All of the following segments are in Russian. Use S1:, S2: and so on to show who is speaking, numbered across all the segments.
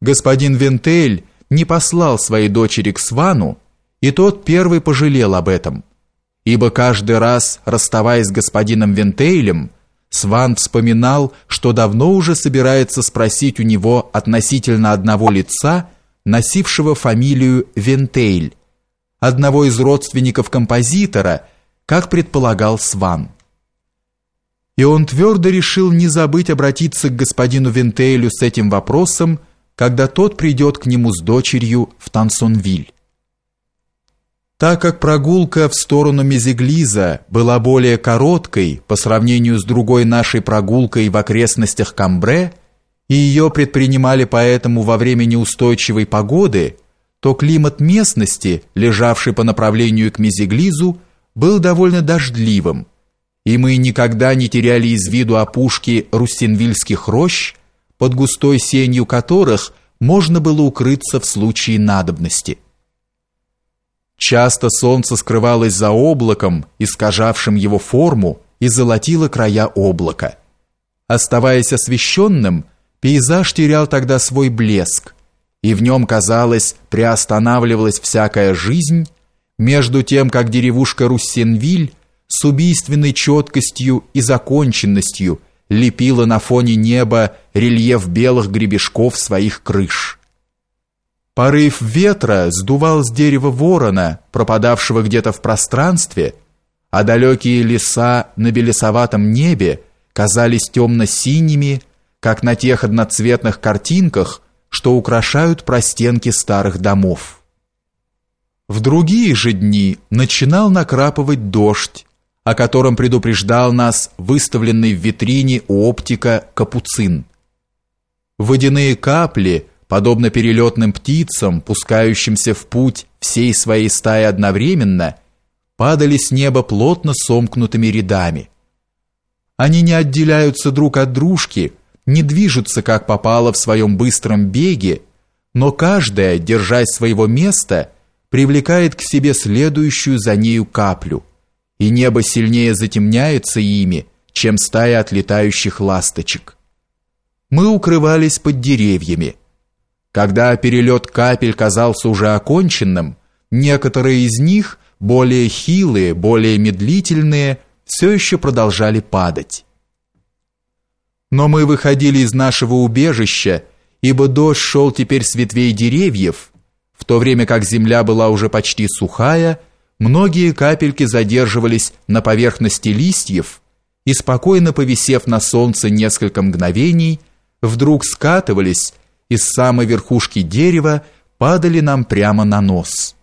S1: господин Вентель не послал своей дочери к Свану, и тот первый пожалел об этом, ибо каждый раз, расставаясь с господином Вентейлем, Сван вспоминал, что давно уже собирается спросить у него относительно одного лица, носившего фамилию Вентейль, одного из родственников композитора, как предполагал Сван. И он твердо решил не забыть обратиться к господину Вентейлю с этим вопросом, когда тот придет к нему с дочерью в Тансонвиль. Так как прогулка в сторону Мезеглиза была более короткой по сравнению с другой нашей прогулкой в окрестностях Камбре, и ее предпринимали поэтому во время неустойчивой погоды, то климат местности, лежавший по направлению к Мезеглизу, был довольно дождливым, и мы никогда не теряли из виду опушки руссенвильских рощ, под густой сенью которых можно было укрыться в случае надобности. Часто солнце скрывалось за облаком, искажавшим его форму, и золотило края облака. Оставаясь освещенным, пейзаж терял тогда свой блеск, и в нем, казалось, приостанавливалась всякая жизнь, между тем, как деревушка Руссенвиль с убийственной четкостью и законченностью лепила на фоне неба рельеф белых гребешков своих крыш. Порыв ветра сдувал с дерева ворона, пропадавшего где-то в пространстве, а далекие леса на белесоватом небе казались темно-синими, как на тех одноцветных картинках, что украшают простенки старых домов. В другие же дни начинал накрапывать дождь, о котором предупреждал нас выставленный в витрине у оптика капуцин. Водяные капли – подобно перелетным птицам, пускающимся в путь всей своей стаи одновременно, падали с неба плотно сомкнутыми рядами. Они не отделяются друг от дружки, не движутся как попало в своем быстром беге, но каждая, держась своего места, привлекает к себе следующую за нею каплю, и небо сильнее затемняется ими, чем стая отлетающих ласточек. Мы укрывались под деревьями. Когда перелет капель казался уже оконченным, некоторые из них, более хилые, более медлительные, все еще продолжали падать. Но мы выходили из нашего убежища, ибо дождь шел теперь с ветвей деревьев, в то время как земля была уже почти сухая, многие капельки задерживались на поверхности листьев и, спокойно повисев на солнце несколько мгновений, вдруг скатывались из самой верхушки дерева падали нам прямо на нос.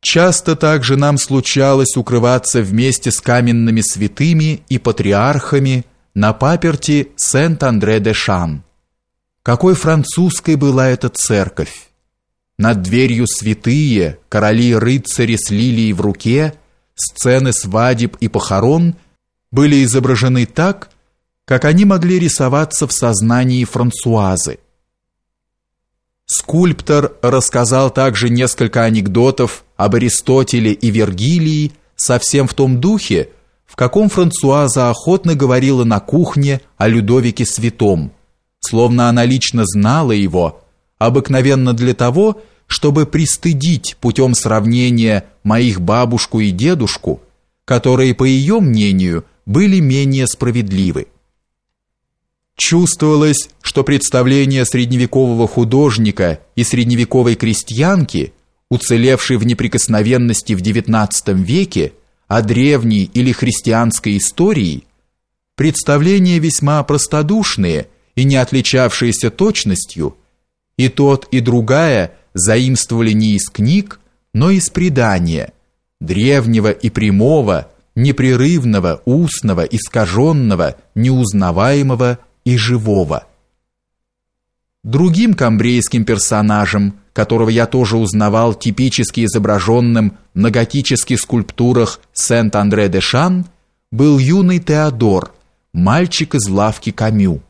S1: Часто также нам случалось укрываться вместе с каменными святыми и патриархами на паперти Сент-Андре-де-Шан. Какой французской была эта церковь! Над дверью святые, короли и рыцари с лилией в руке, сцены свадеб и похорон были изображены так, как они могли рисоваться в сознании Франсуазы. Скульптор рассказал также несколько анекдотов об Аристотеле и Вергилии, совсем в том духе, в каком Франсуаза охотно говорила на кухне о Людовике Святом, словно она лично знала его, обыкновенно для того, чтобы пристыдить путем сравнения моих бабушку и дедушку, которые, по ее мнению, были менее справедливы. Чувствовалось, что представление средневекового художника и средневековой крестьянки, уцелевшей в неприкосновенности в XIX веке, о древней или христианской истории, представления весьма простодушные и не отличавшиеся точностью, и тот, и другая заимствовали не из книг, но из предания, древнего и прямого, непрерывного, устного, искаженного, неузнаваемого и живого. Другим камбрейским персонажем, которого я тоже узнавал типически изображенным на готических скульптурах Сент-Андре-де-Шан, был юный Теодор, мальчик из лавки Камю.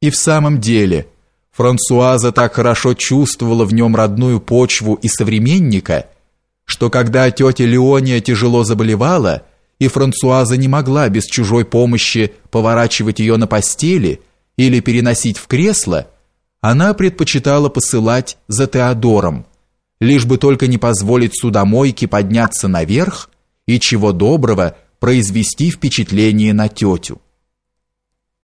S1: И в самом деле, Франсуаза так хорошо чувствовала в нем родную почву и современника, что когда тетя Леония тяжело заболевала, и Франсуаза не могла без чужой помощи поворачивать ее на постели или переносить в кресло, она предпочитала посылать за Теодором, лишь бы только не позволить судомойке подняться наверх и чего доброго произвести впечатление на тетю.